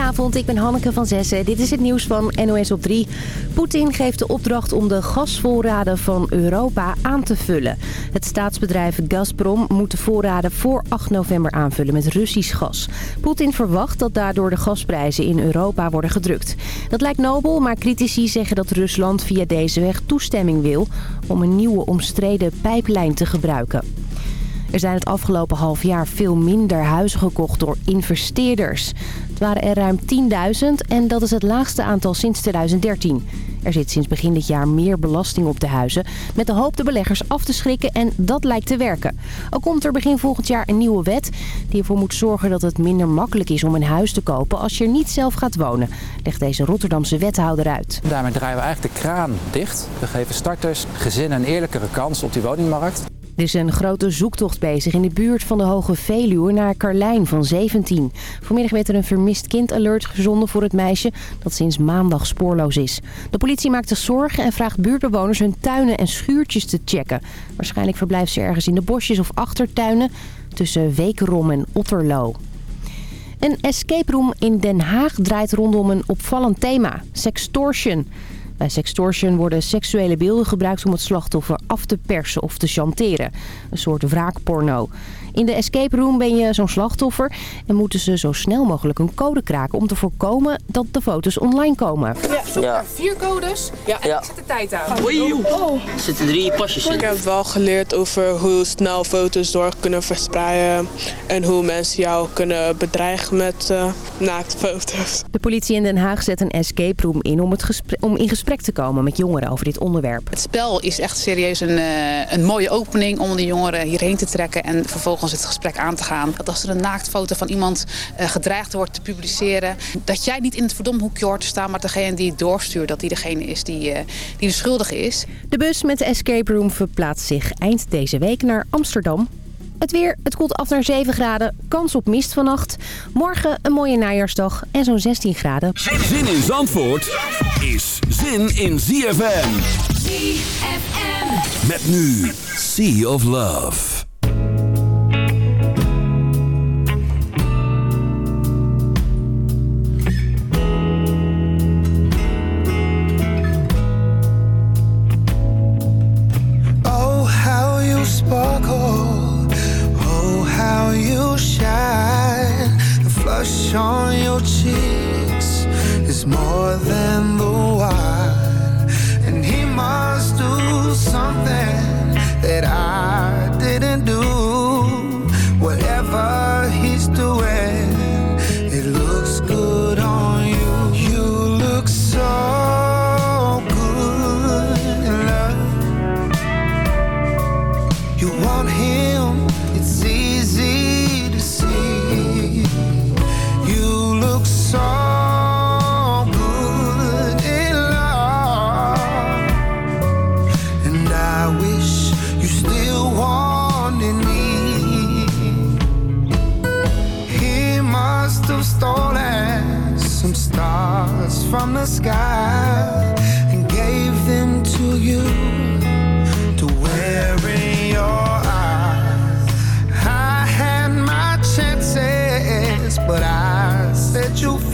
Goedenavond, ik ben Hanneke van Zessen. Dit is het nieuws van NOS op 3. Poetin geeft de opdracht om de gasvoorraden van Europa aan te vullen. Het staatsbedrijf Gazprom moet de voorraden voor 8 november aanvullen met Russisch gas. Poetin verwacht dat daardoor de gasprijzen in Europa worden gedrukt. Dat lijkt nobel, maar critici zeggen dat Rusland via deze weg toestemming wil... om een nieuwe omstreden pijplijn te gebruiken. Er zijn het afgelopen half jaar veel minder huizen gekocht door investeerders. Waren er ruim 10.000 en dat is het laagste aantal sinds 2013. Er zit sinds begin dit jaar meer belasting op de huizen... met de hoop de beleggers af te schrikken en dat lijkt te werken. Ook komt er begin volgend jaar een nieuwe wet... die ervoor moet zorgen dat het minder makkelijk is om een huis te kopen... als je er niet zelf gaat wonen, legt deze Rotterdamse wethouder uit. Daarmee draaien we eigenlijk de kraan dicht. We geven starters, gezinnen een eerlijkere kans op die woningmarkt. Er is een grote zoektocht bezig in de buurt van de Hoge Veluwe naar Carlijn van 17. Vanmiddag werd er een vermist kind alert gezonden voor het meisje dat sinds maandag spoorloos is. De politie maakt zich zorgen en vraagt buurtbewoners hun tuinen en schuurtjes te checken. Waarschijnlijk verblijft ze ergens in de bosjes of achtertuinen tussen Wekerom en Otterlo. Een escape room in Den Haag draait rondom een opvallend thema, sextortion. Bij sextortion worden seksuele beelden gebruikt om het slachtoffer af te persen of te chanteren. Een soort wraakporno. In de escape room ben je zo'n slachtoffer en moeten ze zo snel mogelijk een code kraken om te voorkomen dat de foto's online komen. Ja, ja. vier codes ja. en ja. ik zet de tijd aan. Oei, oh. Er zitten drie pasjes in. Ik heb wel geleerd over hoe snel foto's door kunnen verspreiden en hoe mensen jou kunnen bedreigen met uh, naaktfoto's. De politie in Den Haag zet een escape room in om, het gesprek, om in gesprek te komen met jongeren over dit onderwerp. Het spel is echt serieus een, uh, een mooie opening om de jongeren hierheen te trekken en vervolgens het gesprek aan te gaan. Dat als er een naaktfoto van iemand uh, gedreigd wordt te publiceren... dat jij niet in het verdomhoekje hoort te staan... maar degene die het doorstuurt, dat die degene is die, uh, die de schuldige is. De bus met de escape room verplaatst zich eind deze week naar Amsterdam. Het weer, het koelt af naar 7 graden, kans op mist vannacht. Morgen een mooie najaarsdag en zo'n 16 graden. Zin in Zandvoort is zin in ZFM. ZFM. Met nu Sea of Love. The flush on your cheeks is more than the wine. And he must do something that I I set you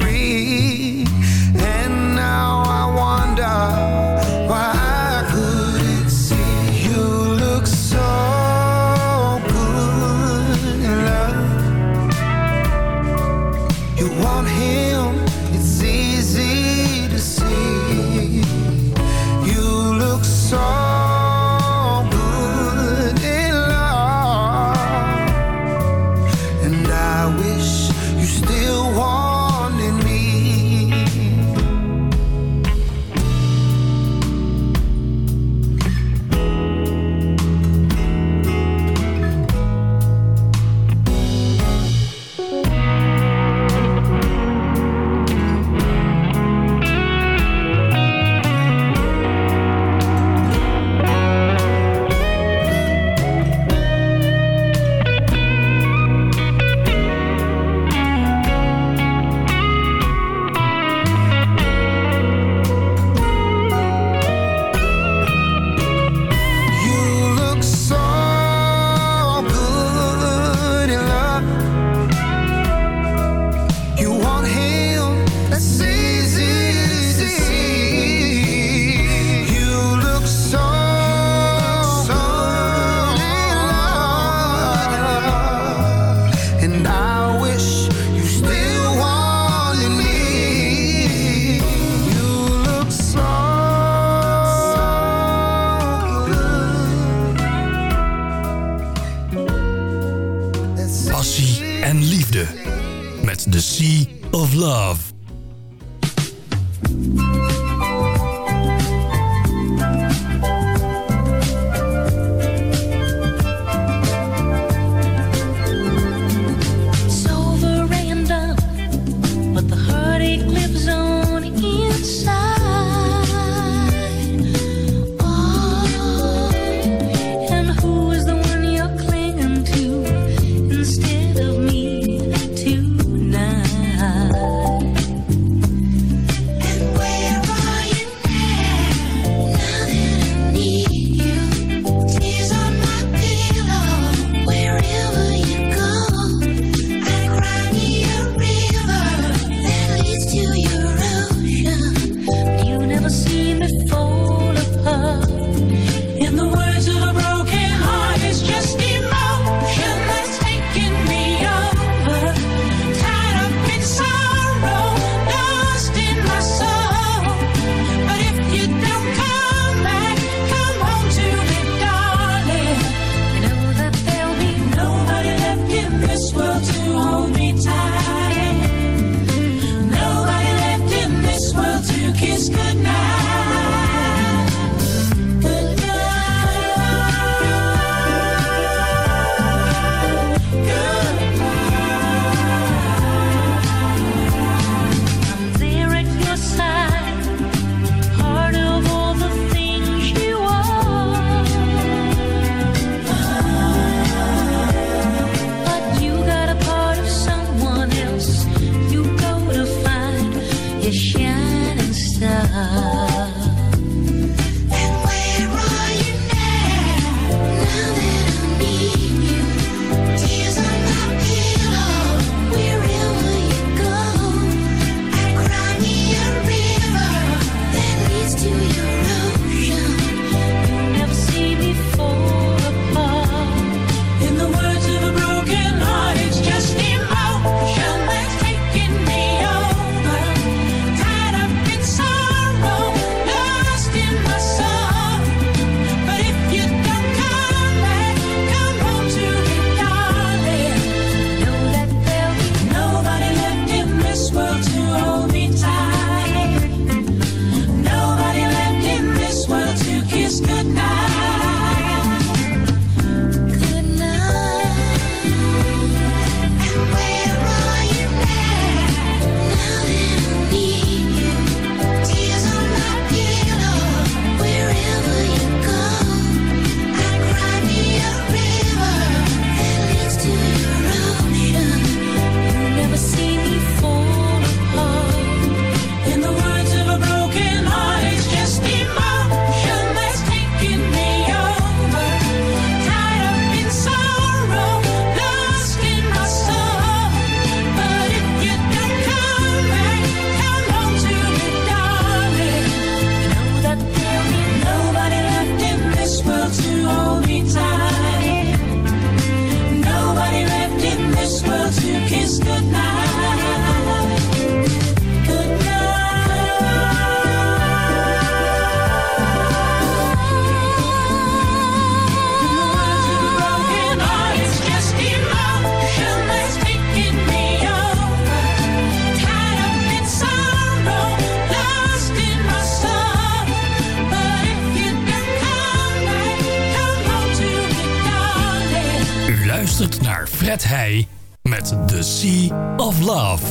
luistert naar Fred Heij met The Sea of Love.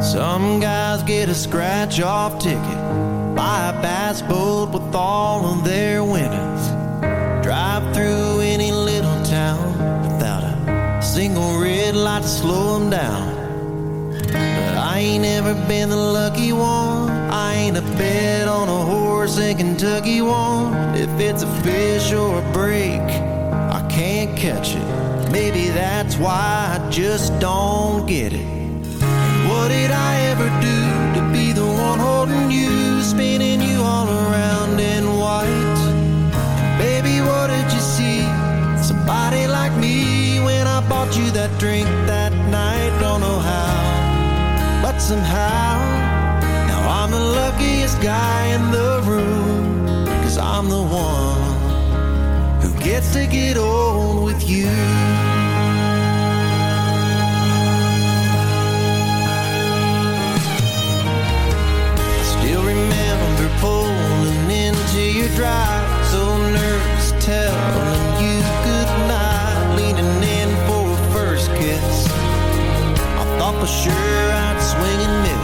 Some guys get a scratch-off ticket Buy a bass boat with all of their winnings Drive through any little town Without a single red light to slow them down. But I ain't ever been the lucky one. I ain't a bet on a horse in Kentucky won't. If it's a fish or a break, I can't catch it. Maybe that's why I just don't get it. What did I ever do to be the one holding you, spinning you all around in white? Baby, what did you see? Somebody like me when I bought you that drink that night. Don't know how, but somehow guy in the room, cause I'm the one who gets to get old with you. I still remember pulling into your drive, so nervous telling you goodnight, leaning in for a first kiss. I thought for sure I'd swing and miss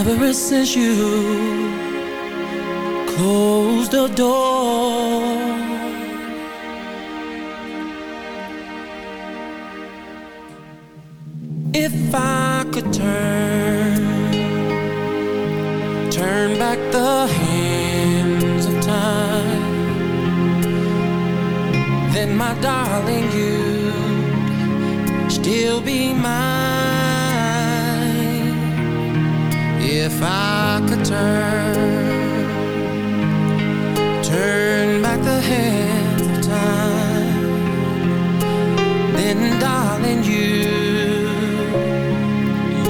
Ever since you closed the door. If I could turn, turn back the hands of time, then my darling, you'd still be mine. If I could turn, turn back the hands of time, then darling, you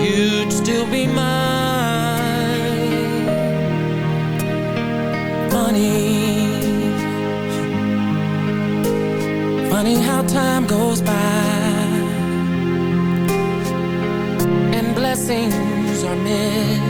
you'd still be mine. Funny, funny how time goes by and blessings are missed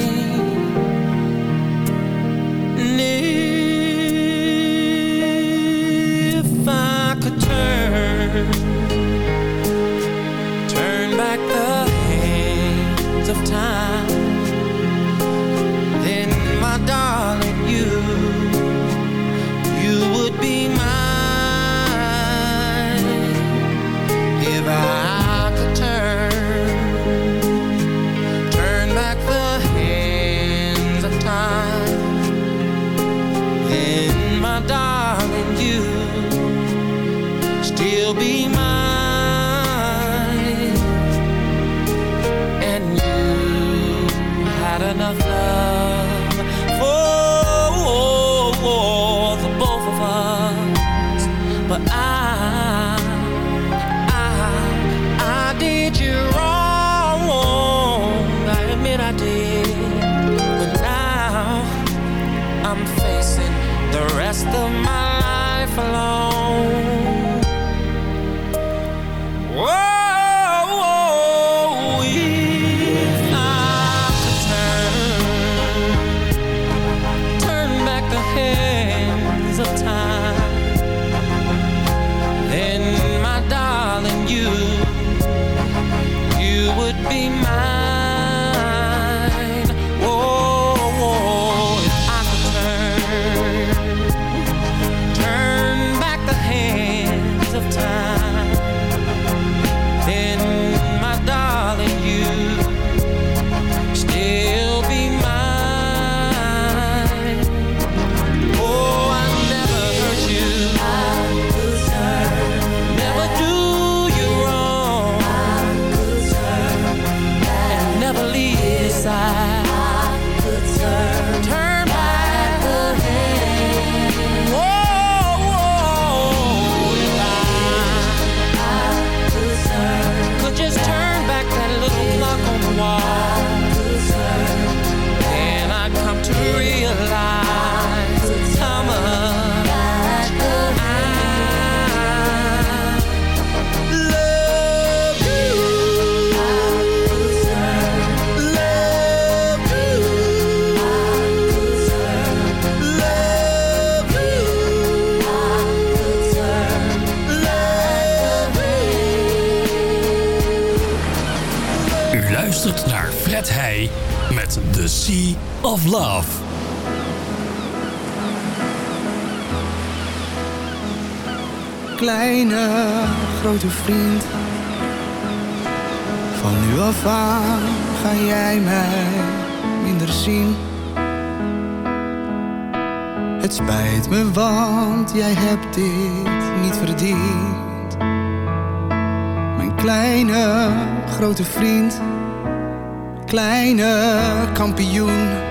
of Love. Kleine grote vriend, van nu af aan ga jij mij minder zien. Het spijt me, want jij hebt dit niet verdiend. Mijn kleine grote vriend, kleine kampioen.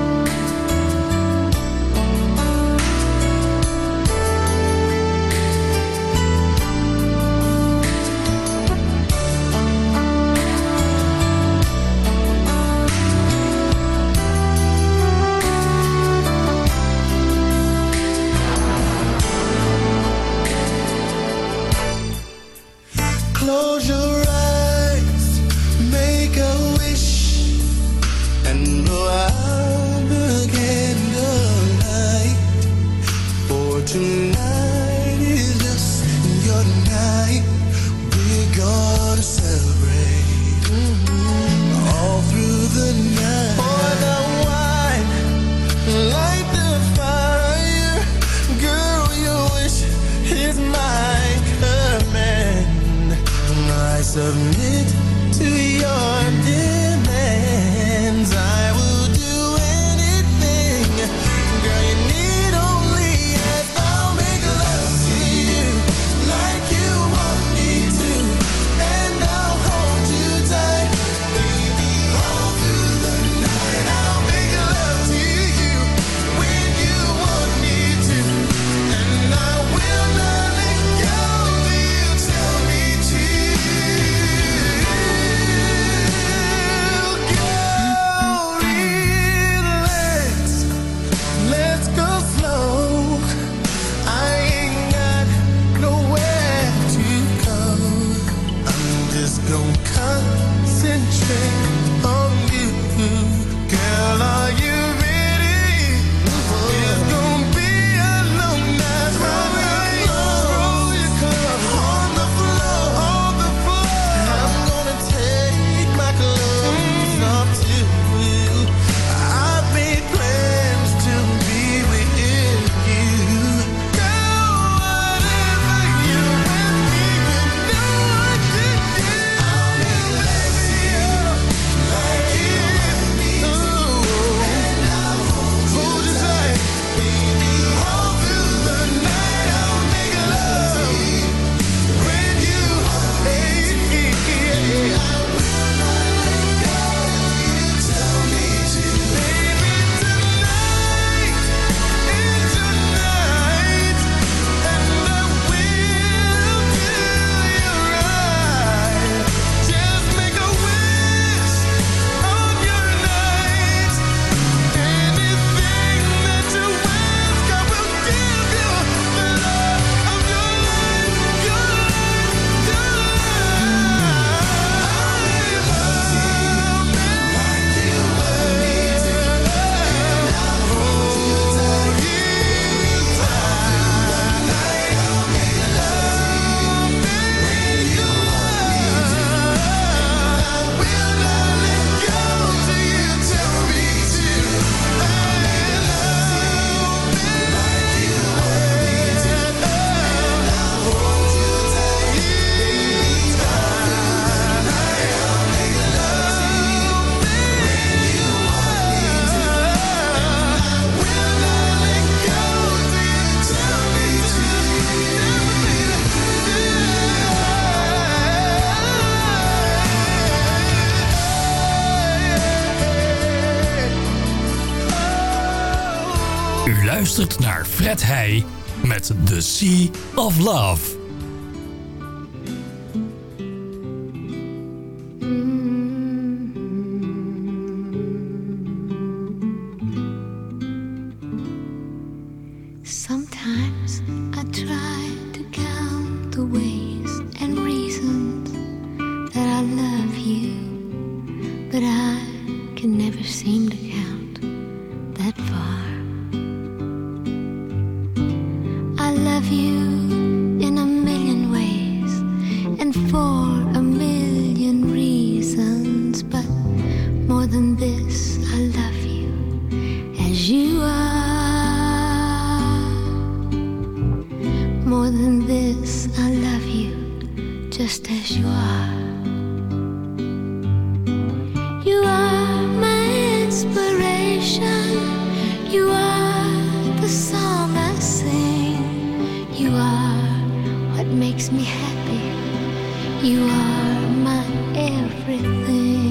makes me happy. You are my everything.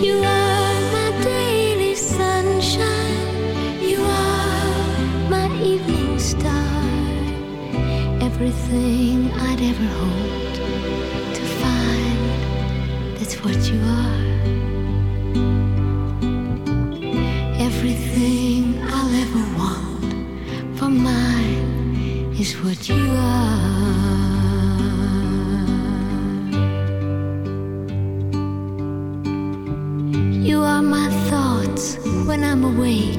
You are my daily sunshine. You are my evening star. Everything I'd ever hoped to find. That's what you are. away.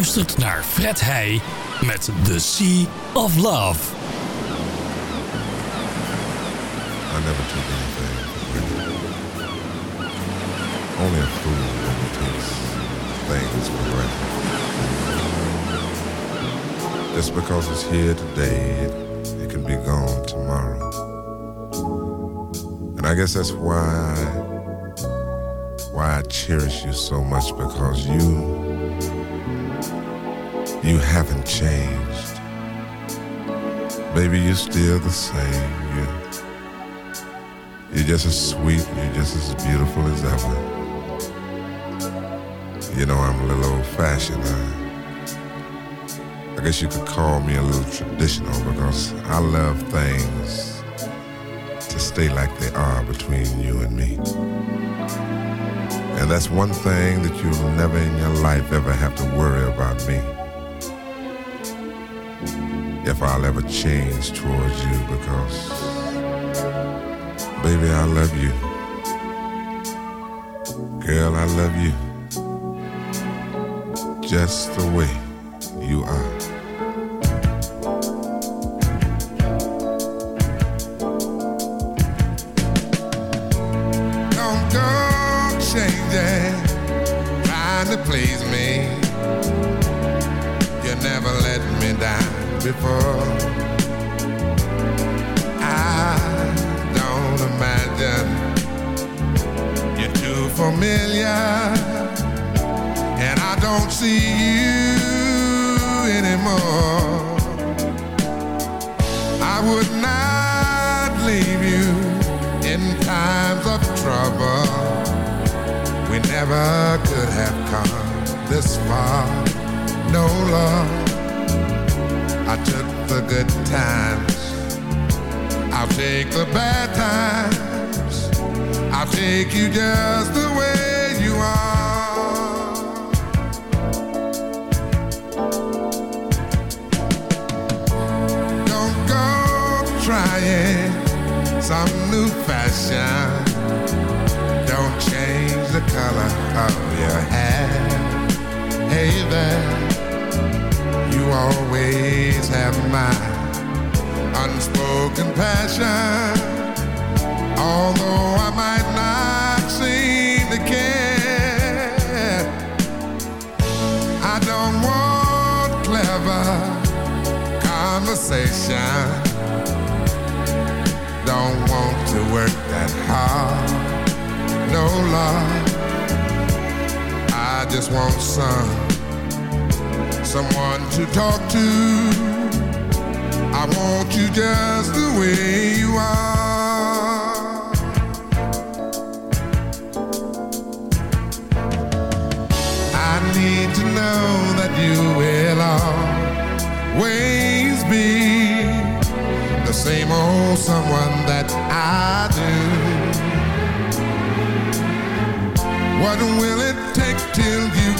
Luistert naar Fred Heij met The Sea of Love. I never took anything. Only a fool overtakes things for granted. Just because it's here today, it, it can be gone tomorrow. And I guess that's why why I cherish you so much because you you haven't changed. Baby, you're still the same. You you're just as sweet, you're just as beautiful as ever. You know, I'm a little old fashioned. I, I guess you could call me a little traditional because I love things to stay like they are between you and me. And that's one thing that you'll never in your life ever have to worry about me. If I'll ever change towards you because Baby, I love you. Girl, I love you. Just the way you are. Familiar, and I don't see you anymore. I would not leave you in times of trouble. We never could have come this far. No love. I took the good times. I'll take the bad times. I'll take you just the way you are. Don't go trying some new fashion. Don't change the color of your hair. Hey there, you always have my unspoken passion. Although I might not seem to care, I don't want clever conversation. Don't want to work that hard. No love. I just want some someone to talk to. I want you just the way you are. Know that you will always be the same old someone that I do. What will it take till you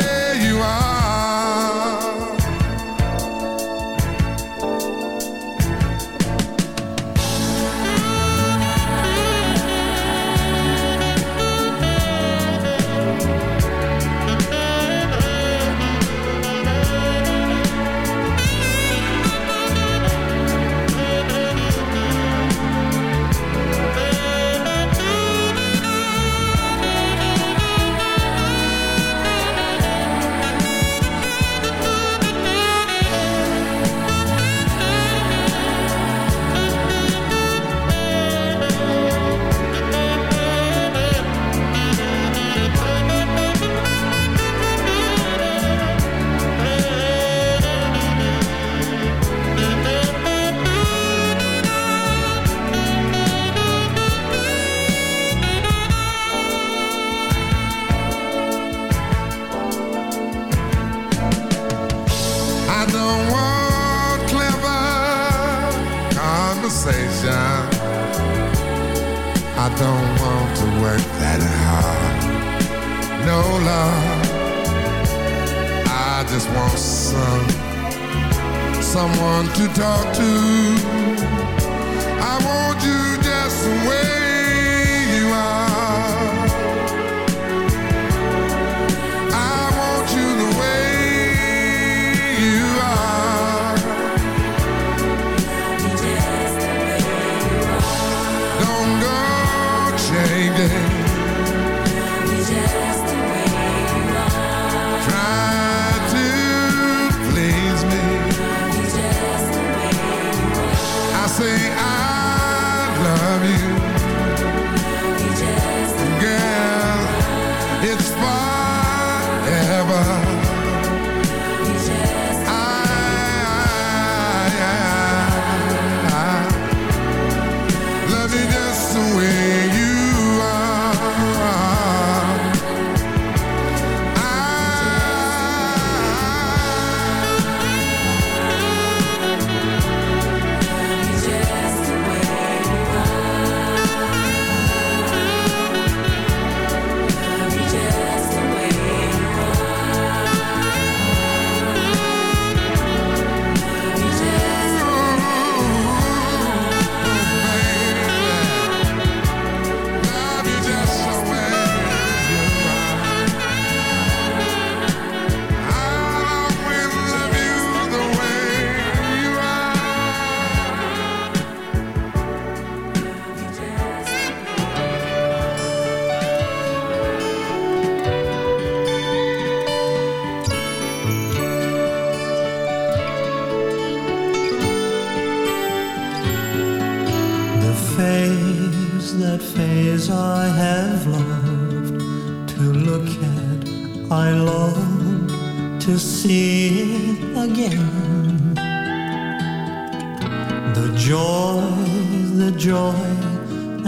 someone to talk to. I want you just the way you are. I long to see it again. The joy, the joy,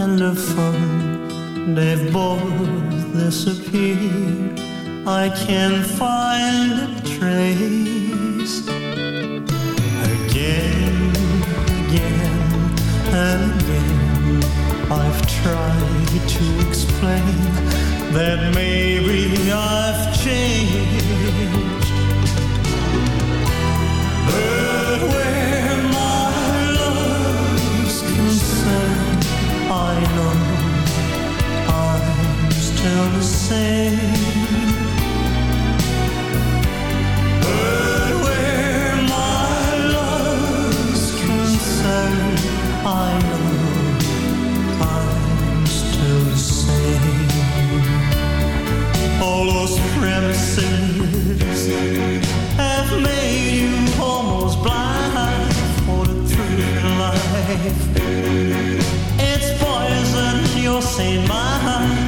and the fun, they've both disappeared. I can't find a trace again, again and again I've tried to explain that maybe I've changed. But where my love's concerned I know I'm still the same premises have made you almost blind for life. It's poison, you're saying mine.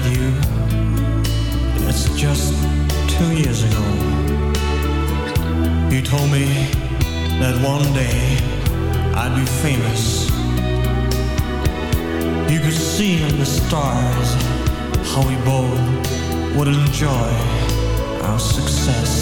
Met you, it's just two years ago. You told me that one day I'd be famous. You could see in the stars how we both would enjoy our success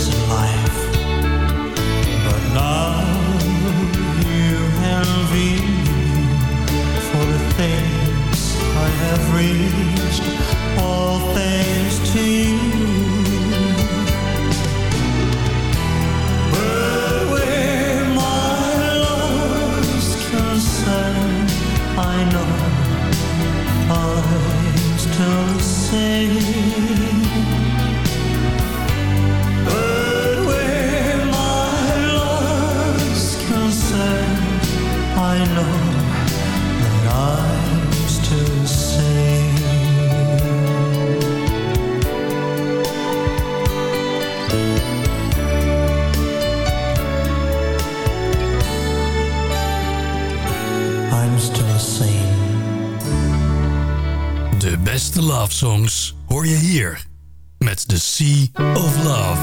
songs hoor je hier met The Sea of Love.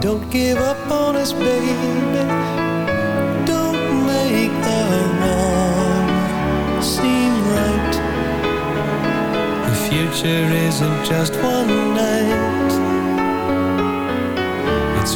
Don't give up on us, baby. Don't make the wrong seem right. The future isn't just one night.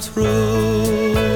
through.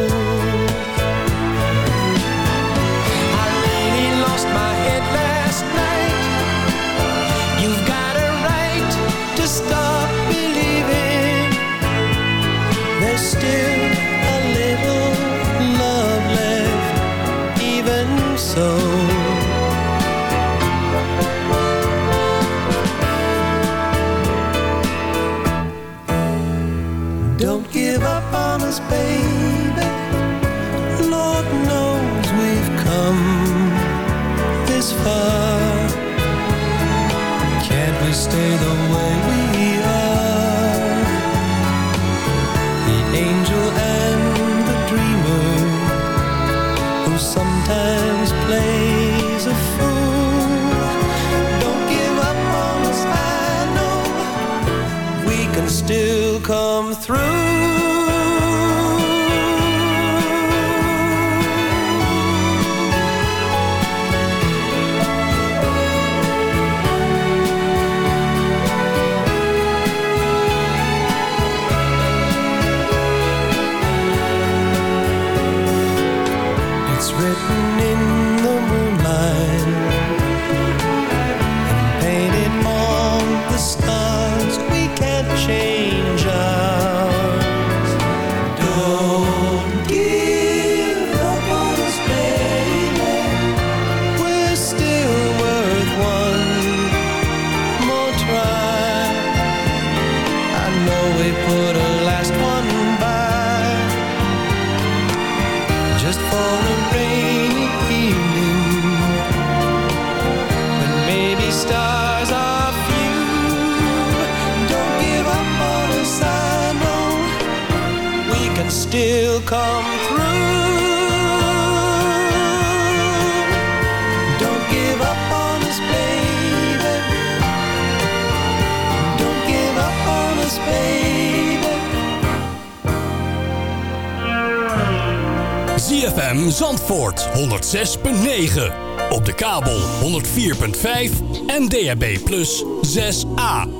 Zandvoort 106.9. Op de kabel 104.5 en DAB plus 6A.